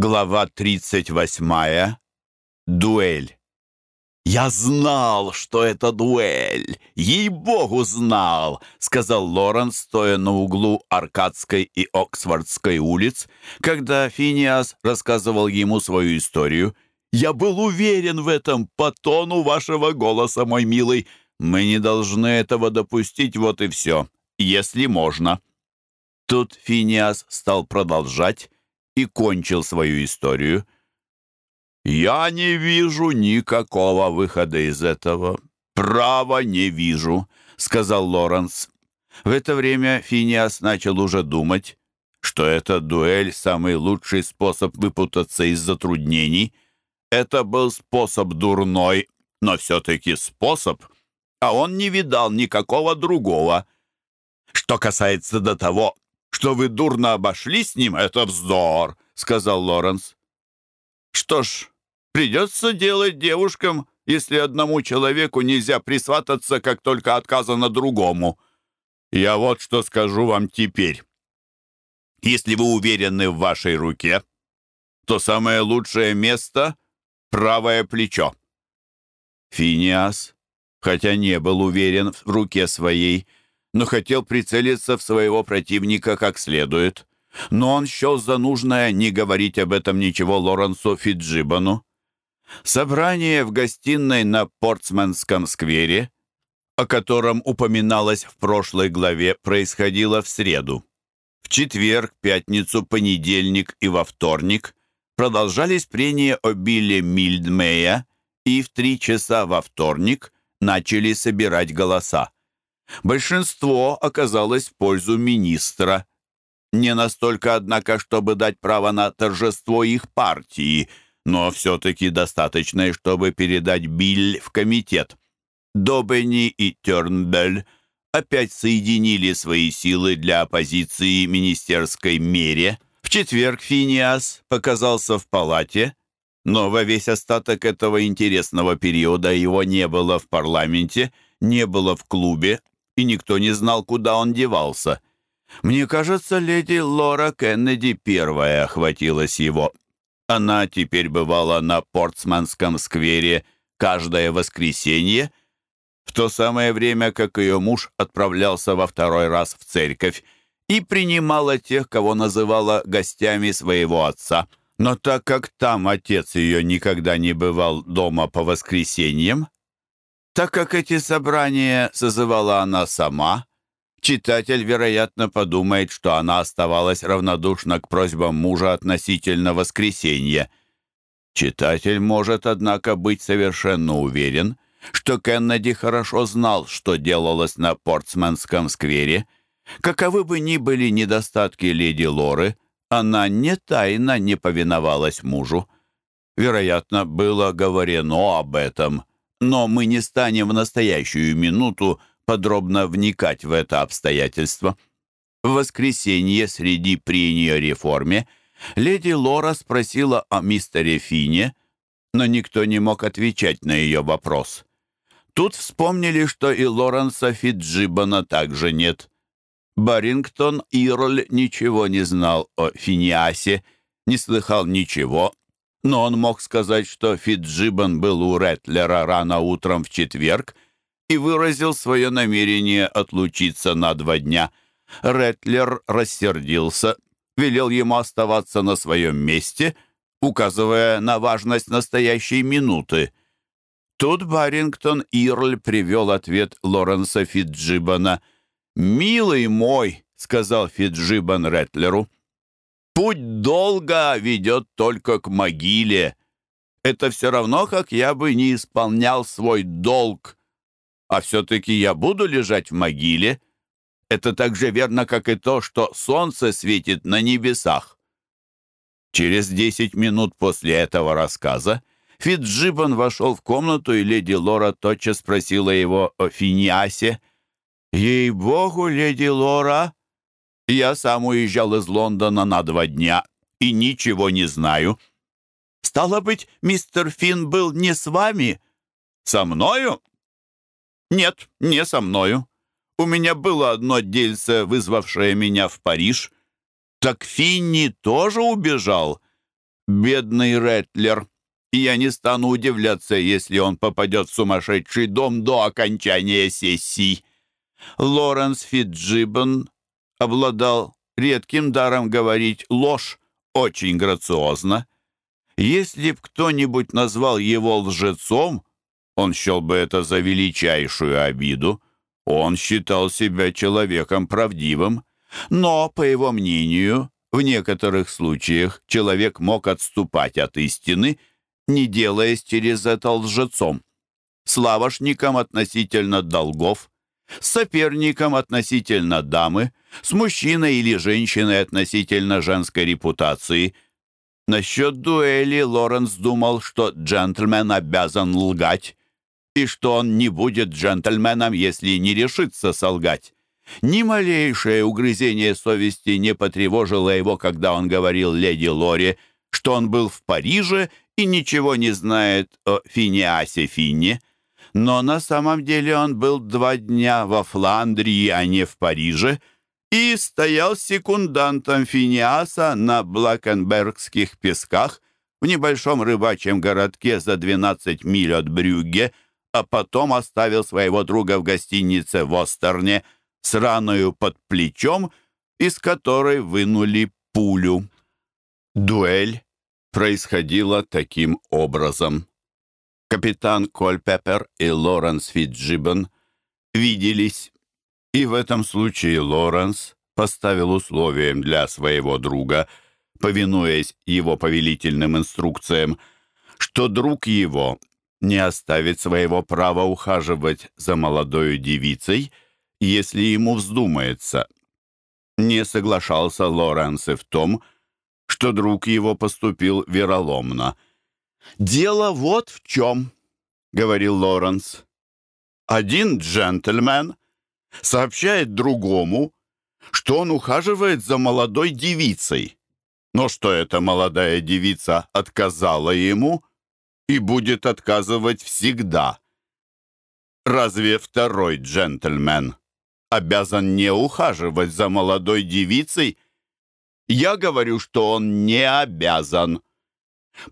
Глава 38. Дуэль. «Я знал, что это дуэль! Ей-богу, знал!» — сказал Лоренс, стоя на углу Аркадской и Оксфордской улиц, когда Финиас рассказывал ему свою историю. «Я был уверен в этом по тону вашего голоса, мой милый. Мы не должны этого допустить, вот и все, если можно». Тут Финиас стал продолжать, и кончил свою историю. «Я не вижу никакого выхода из этого. Право не вижу», — сказал Лоренс. В это время Финиас начал уже думать, что эта дуэль — самый лучший способ выпутаться из затруднений. Это был способ дурной, но все-таки способ, а он не видал никакого другого. Что касается до того, что вы дурно обошлись с ним, это вздор», — сказал Лоренс. «Что ж, придется делать девушкам, если одному человеку нельзя присвататься, как только отказано другому. Я вот что скажу вам теперь. Если вы уверены в вашей руке, то самое лучшее место — правое плечо». Финиас, хотя не был уверен в руке своей, — но хотел прицелиться в своего противника как следует. Но он счел за нужное не говорить об этом ничего Лоренсу Фиджибану. Собрание в гостиной на Портсменском сквере, о котором упоминалось в прошлой главе, происходило в среду. В четверг, пятницу, понедельник и во вторник продолжались прения о Билле Мильдмея, и в три часа во вторник начали собирать голоса. Большинство оказалось в пользу министра. Не настолько, однако, чтобы дать право на торжество их партии, но все-таки достаточное, чтобы передать Биль в комитет. Добенни и Тернбель опять соединили свои силы для оппозиции министерской мере. В четверг Финиас показался в палате, но во весь остаток этого интересного периода его не было в парламенте, не было в клубе, и никто не знал, куда он девался. Мне кажется, леди Лора Кеннеди первая охватилась его. Она теперь бывала на Портсманском сквере каждое воскресенье, в то самое время, как ее муж отправлялся во второй раз в церковь и принимала тех, кого называла гостями своего отца. Но так как там отец ее никогда не бывал дома по воскресеньям, так как эти собрания созывала она сама, читатель, вероятно, подумает, что она оставалась равнодушна к просьбам мужа относительно воскресенья. Читатель может, однако, быть совершенно уверен, что Кеннеди хорошо знал, что делалось на Портсменском сквере. Каковы бы ни были недостатки леди Лоры, она не тайно не повиновалась мужу. Вероятно, было говорено об этом но мы не станем в настоящую минуту подробно вникать в это обстоятельство. В воскресенье среди прений о реформе леди Лора спросила о мистере Фине, но никто не мог отвечать на ее вопрос. Тут вспомнили, что и Лоренса Фиджибана также нет. Барингтон Ирль ничего не знал о Финиасе, не слыхал ничего но он мог сказать, что Фитджибан был у Ретлера рано утром в четверг и выразил свое намерение отлучиться на два дня. Ретлер рассердился, велел ему оставаться на своем месте, указывая на важность настоящей минуты. Тут Барингтон Ирль привел ответ Лоренса Фитджибана. «Милый мой», — сказал Фитджибан Ретлеру, — Путь долго ведет только к могиле. Это все равно, как я бы не исполнял свой долг. А все-таки я буду лежать в могиле. Это так же верно, как и то, что солнце светит на небесах. Через десять минут после этого рассказа Фитджибан вошел в комнату, и леди Лора тотчас спросила его о Финиасе. «Ей-богу, леди Лора, я сам уезжал из Лондона на два дня и ничего не знаю. Стало быть, мистер Финн был не с вами? Со мною? Нет, не со мною. У меня было одно дельце, вызвавшее меня в Париж. Так Финни тоже убежал. Бедный Ретлер. И я не стану удивляться, если он попадет в сумасшедший дом до окончания сессий. Лоренс Фитджибен обладал редким даром говорить ложь очень грациозно. Если б кто-нибудь назвал его лжецом, он счел бы это за величайшую обиду. Он считал себя человеком правдивым, но, по его мнению, в некоторых случаях человек мог отступать от истины, не делаясь через это лжецом. Славошником относительно долгов, соперником относительно дамы, с мужчиной или женщиной относительно женской репутации. Насчет дуэли Лоренс думал, что джентльмен обязан лгать, и что он не будет джентльменом, если не решится солгать. Ни малейшее угрызение совести не потревожило его, когда он говорил леди Лоре, что он был в Париже и ничего не знает о Финиасе Финне. Но на самом деле он был два дня во Фландрии, а не в Париже, и стоял секундантом Финиаса на Блакенбергских песках в небольшом рыбачьем городке за 12 миль от Брюгге, а потом оставил своего друга в гостинице в Остерне – с раною под плечом, из которой вынули пулю. Дуэль происходила таким образом. Капитан Кольпеппер и Лоренс Фитджибен виделись, и в этом случае Лоренс поставил условием для своего друга, повинуясь его повелительным инструкциям, что друг его не оставит своего права ухаживать за молодой девицей — если ему вздумается. Не соглашался Лоренс и в том, что друг его поступил вероломно. «Дело вот в чем», — говорил Лоренс. «Один джентльмен сообщает другому, что он ухаживает за молодой девицей, но что эта молодая девица отказала ему и будет отказывать всегда. Разве второй джентльмен обязан не ухаживать за молодой девицей. Я говорю, что он не обязан.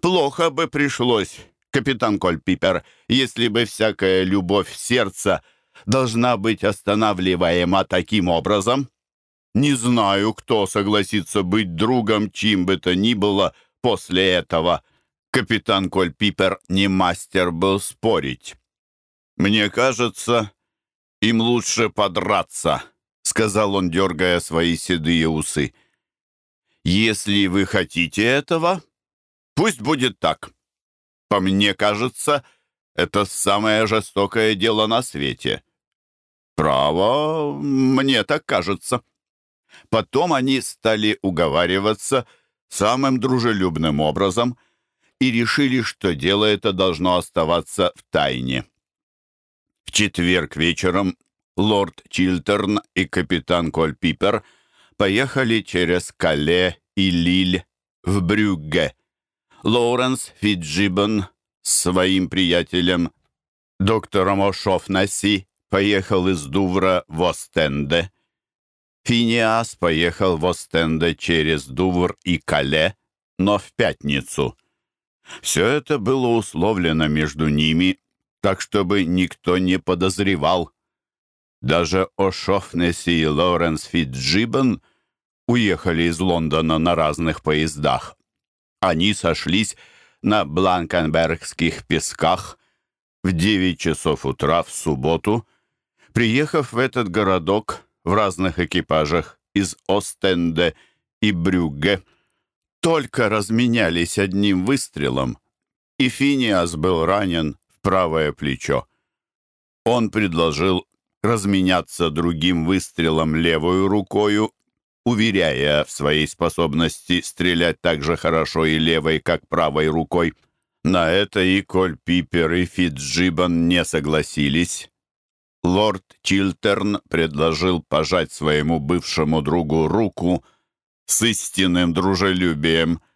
Плохо бы пришлось, капитан Кольпипер, если бы всякая любовь сердца должна быть останавливаема таким образом. Не знаю, кто согласится быть другом чьим бы то ни было после этого. Капитан Кольпипер не мастер был спорить. Мне кажется, «Им лучше подраться», — сказал он, дергая свои седые усы. «Если вы хотите этого, пусть будет так. По мне кажется, это самое жестокое дело на свете». «Право, мне так кажется». Потом они стали уговариваться самым дружелюбным образом и решили, что дело это должно оставаться в тайне. В четверг вечером лорд Чилтерн и капитан Кольпипер поехали через Кале и Лиль в Брюгге. Лоуренс Фиджибен с своим приятелем, доктором О'Шофнаси, поехал из Дувра в Остенде. Финиас поехал в Остенде через Дувр и Кале, но в пятницу. Все это было условлено между ними так чтобы никто не подозревал. Даже О'Шофнесси и Лоренс Фитджибен уехали из Лондона на разных поездах. Они сошлись на Бланкенбергских песках в 9 часов утра в субботу, приехав в этот городок в разных экипажах из Остенде и Брюгге, только разменялись одним выстрелом, и Финиас был ранен правое плечо. Он предложил разменяться другим выстрелом левую рукою, уверяя в своей способности стрелять так же хорошо и левой, как правой рукой. На это и Коль Пипер, и Фитджибан не согласились. Лорд Чилтерн предложил пожать своему бывшему другу руку с истинным дружелюбием —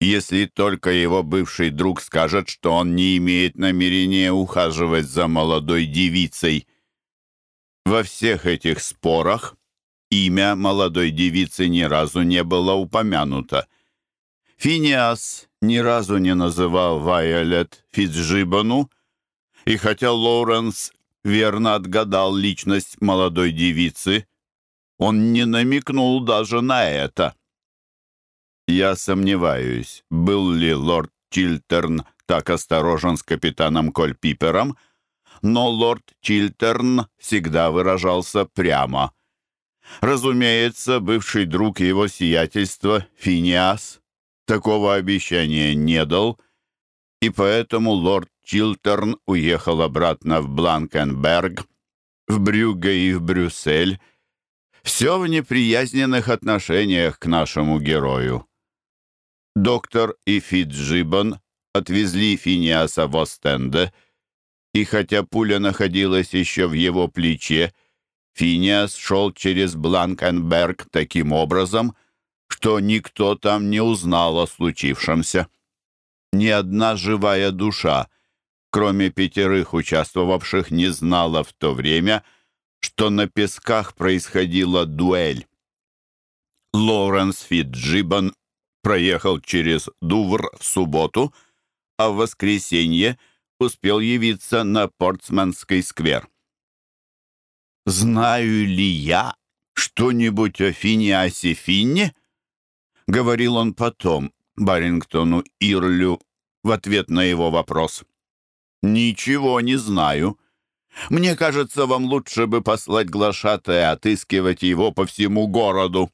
если только его бывший друг скажет, что он не имеет намерения ухаживать за молодой девицей. Во всех этих спорах имя молодой девицы ни разу не было упомянуто. Финиас ни разу не называл Вайолет Фицджибану, и хотя Лоуренс верно отгадал личность молодой девицы, он не намекнул даже на это. Я сомневаюсь, был ли лорд Чилтерн так осторожен с капитаном Кольпипером, но лорд Чилтерн всегда выражался прямо. Разумеется, бывший друг его сиятельства, Финиас, такого обещания не дал, и поэтому лорд Чилтерн уехал обратно в Бланкенберг, в Брюгге и в Брюссель, все в неприязненных отношениях к нашему герою. Доктор и Фитджибан отвезли Финиаса в Остенде, и хотя пуля находилась еще в его плече, Финиас шел через Бланкенберг таким образом, что никто там не узнал о случившемся. Ни одна живая душа, кроме пятерых участвовавших, не знала в то время, что на песках происходила дуэль. Лоуренс Фитджибан проехал через Дувр в субботу, а в воскресенье успел явиться на Портсманский сквер. «Знаю ли я что-нибудь о Финиасе Финне?» — говорил он потом Барингтону Ирлю в ответ на его вопрос. «Ничего не знаю. Мне кажется, вам лучше бы послать глашатая отыскивать его по всему городу».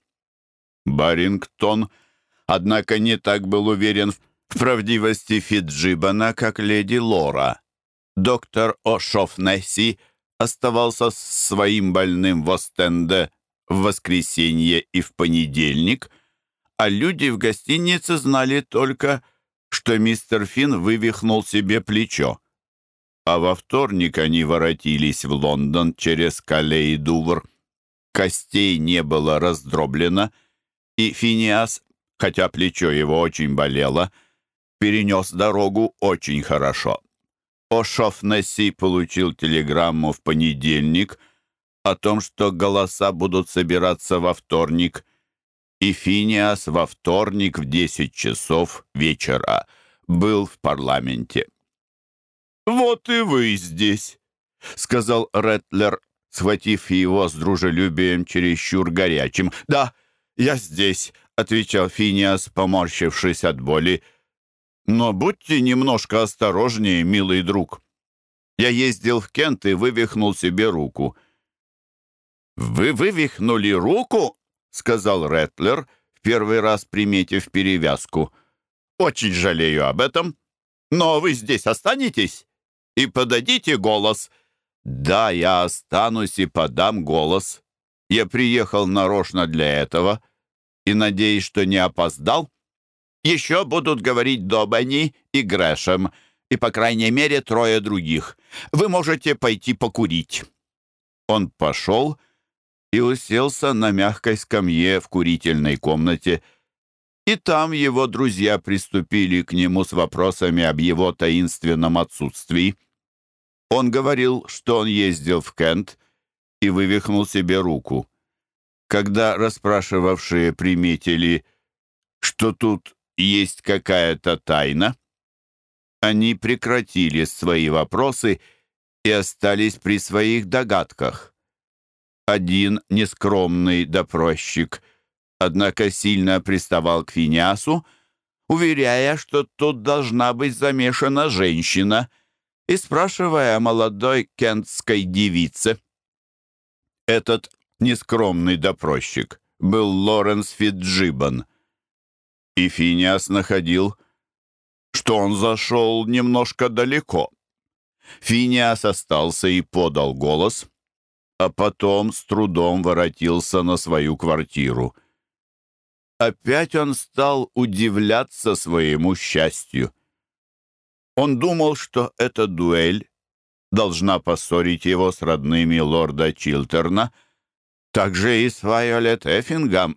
Барингтон — однако не так был уверен в правдивости Фиджибана, как леди Лора. Доктор О'Шофнесси оставался с своим больным в Остенде в воскресенье и в понедельник, а люди в гостинице знали только, что мистер Финн вывихнул себе плечо. А во вторник они воротились в Лондон через Кале и Дувр. Костей не было раздроблено, и Финиас хотя плечо его очень болело, перенес дорогу очень хорошо. О'Шофнесси получил телеграмму в понедельник о том, что голоса будут собираться во вторник, и Финиас во вторник в 10 часов вечера был в парламенте. «Вот и вы здесь», — сказал Ретлер, схватив его с дружелюбием чересчур горячим. «Да, я здесь», — отвечал Финиас, поморщившись от боли. «Но будьте немножко осторожнее, милый друг. Я ездил в Кент и вывихнул себе руку». «Вы вывихнули руку?» — сказал Рэтлер, в первый раз приметив перевязку. «Очень жалею об этом. Но вы здесь останетесь и подадите голос». «Да, я останусь и подам голос. Я приехал нарочно для этого» и надеюсь, что не опоздал. Еще будут говорить Добани и Грэшем, и, по крайней мере, трое других. Вы можете пойти покурить». Он пошел и уселся на мягкой скамье в курительной комнате, и там его друзья приступили к нему с вопросами об его таинственном отсутствии. Он говорил, что он ездил в Кент и вывихнул себе руку. Когда расспрашивавшие приметили, что тут есть какая-то тайна, они прекратили свои вопросы и остались при своих догадках. Один нескромный допросчик, однако сильно приставал к Финиасу, уверяя, что тут должна быть замешана женщина, и спрашивая о молодой кентской девице. Этот нескромный допросчик, был Лоренс Фитджибан. И Финиас находил, что он зашел немножко далеко. Финиас остался и подал голос, а потом с трудом воротился на свою квартиру. Опять он стал удивляться своему счастью. Он думал, что эта дуэль должна поссорить его с родными лорда Чилтерна — также и с Вайолет Эффингом,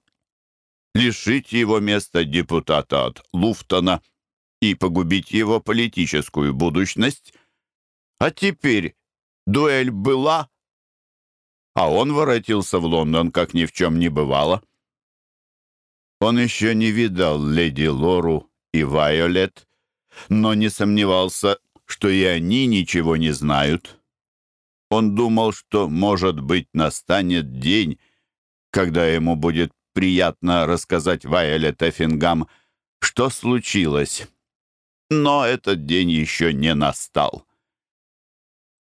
лишить его места депутата от Луфтона и погубить его политическую будущность. А теперь дуэль была, а он воротился в Лондон, как ни в чем не бывало. Он еще не видал леди Лору и Вайолет, но не сомневался, что и они ничего не знают. Он думал, что, может быть, настанет день, когда ему будет приятно рассказать Вайолет Эффингам, что случилось. Но этот день еще не настал.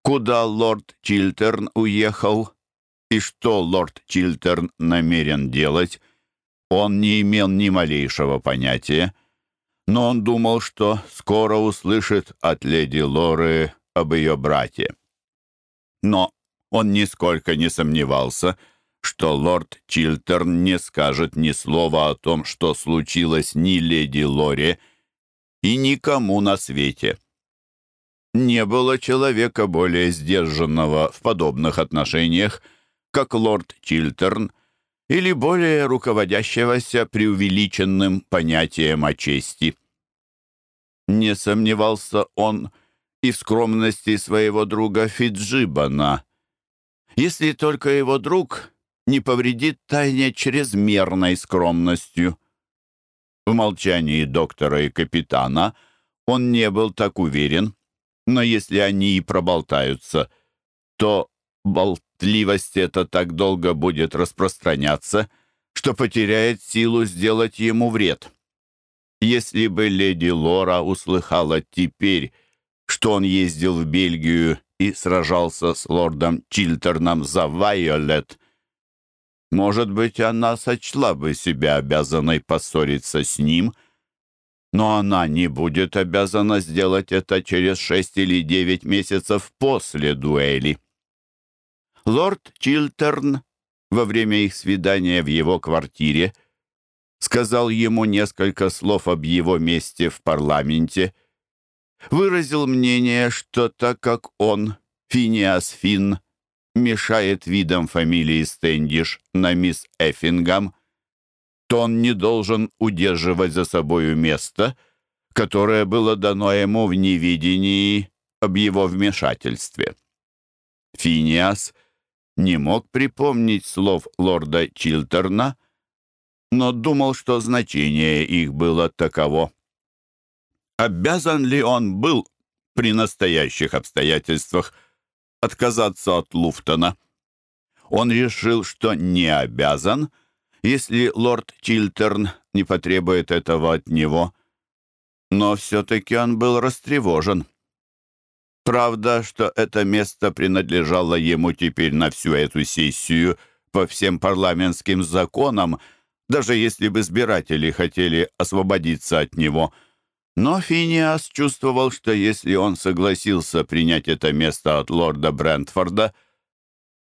Куда лорд Чилтерн уехал и что лорд Чилтерн намерен делать, он не имел ни малейшего понятия, но он думал, что скоро услышит от леди Лоры об ее брате. Но он нисколько не сомневался, что лорд Чилтерн не скажет ни слова о том, что случилось ни леди Лоре, и никому на свете. Не было человека более сдержанного в подобных отношениях, как лорд Чилтерн, или более руководящегося преувеличенным понятием о чести. Не сомневался он и в скромности своего друга Фиджибана, если только его друг не повредит тайне чрезмерной скромностью. В молчании доктора и капитана он не был так уверен, но если они и проболтаются, то болтливость эта так долго будет распространяться, что потеряет силу сделать ему вред. Если бы леди Лора услыхала теперь, что он ездил в Бельгию и сражался с лордом Чилтерном за Вайолет, может быть, она сочла бы себя обязанной поссориться с ним, но она не будет обязана сделать это через шесть или девять месяцев после дуэли. Лорд Чилтерн во время их свидания в его квартире сказал ему несколько слов об его месте в парламенте, выразил мнение, что так как он, Финиас Финн, мешает видам фамилии Стэндиш на мисс Эффингам, то он не должен удерживать за собою место, которое было дано ему в невидении об его вмешательстве. Финиас не мог припомнить слов лорда Чилтерна, но думал, что значение их было таково. Обязан ли он был при настоящих обстоятельствах отказаться от Луфтона. Он решил, что не обязан, если лорд Чилтерн не потребует этого от него. Но все-таки он был растревожен. Правда, что это место принадлежало ему теперь на всю эту сессию по всем парламентским законам, даже если бы избиратели хотели освободиться от него – но Финиас чувствовал, что если он согласился принять это место от лорда Брентфорда,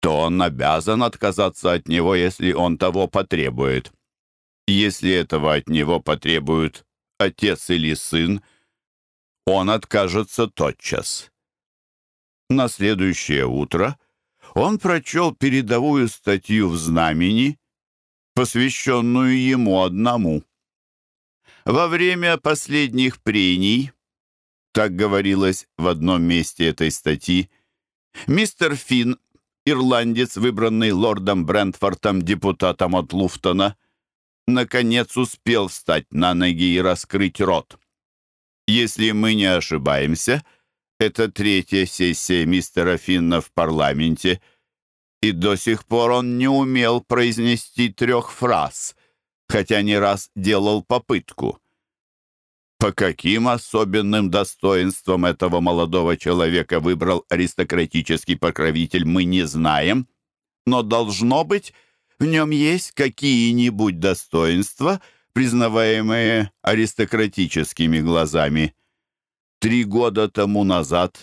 то он обязан отказаться от него, если он того потребует. Если этого от него потребуют отец или сын, он откажется тотчас. На следующее утро он прочел передовую статью в «Знамени», посвященную ему одному. Во время последних прений, так говорилось в одном месте этой статьи, мистер Финн, ирландец, выбранный лордом Брентфортом депутатом от Луфтона, наконец успел встать на ноги и раскрыть рот. Если мы не ошибаемся, это третья сессия мистера Финна в парламенте, и до сих пор он не умел произнести трех фраз — хотя не раз делал попытку. По каким особенным достоинствам этого молодого человека выбрал аристократический покровитель, мы не знаем, но, должно быть, в нем есть какие-нибудь достоинства, признаваемые аристократическими глазами. Три года тому назад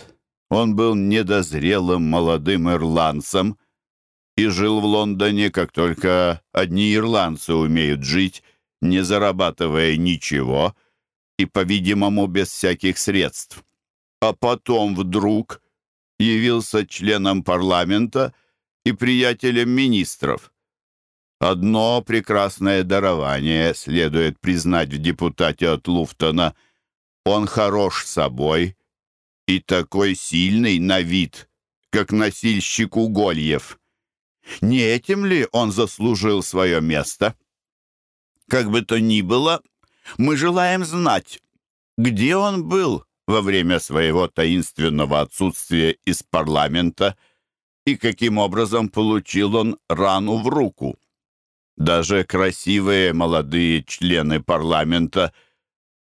он был недозрелым молодым ирландцем, и жил в Лондоне, как только одни ирландцы умеют жить, не зарабатывая ничего и, по-видимому, без всяких средств. А потом вдруг явился членом парламента и приятелем министров. Одно прекрасное дарование следует признать в депутате от Луфтона. Он хорош собой и такой сильный на вид, как носильщик угольев. Не этим ли он заслужил свое место? Как бы то ни было, мы желаем знать, где он был во время своего таинственного отсутствия из парламента и каким образом получил он рану в руку. Даже красивые молодые члены парламента,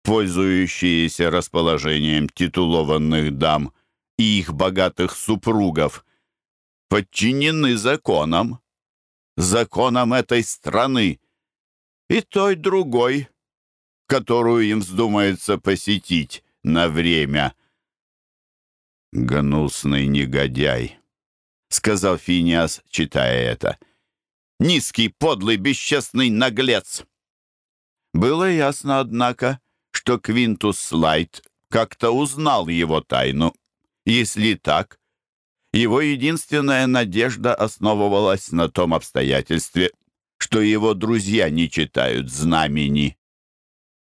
пользующиеся расположением титулованных дам и их богатых супругов, подчинены законам, законам этой страны, и той другой, которую им вздумается посетить на время. «Гнусный негодяй», — сказал Финиас, читая это. «Низкий, подлый, бесчестный наглец». Было ясно, однако, что Квинтус Слайд как-то узнал его тайну. Если так, его единственная надежда основывалась на том обстоятельстве, что его друзья не читают знамени.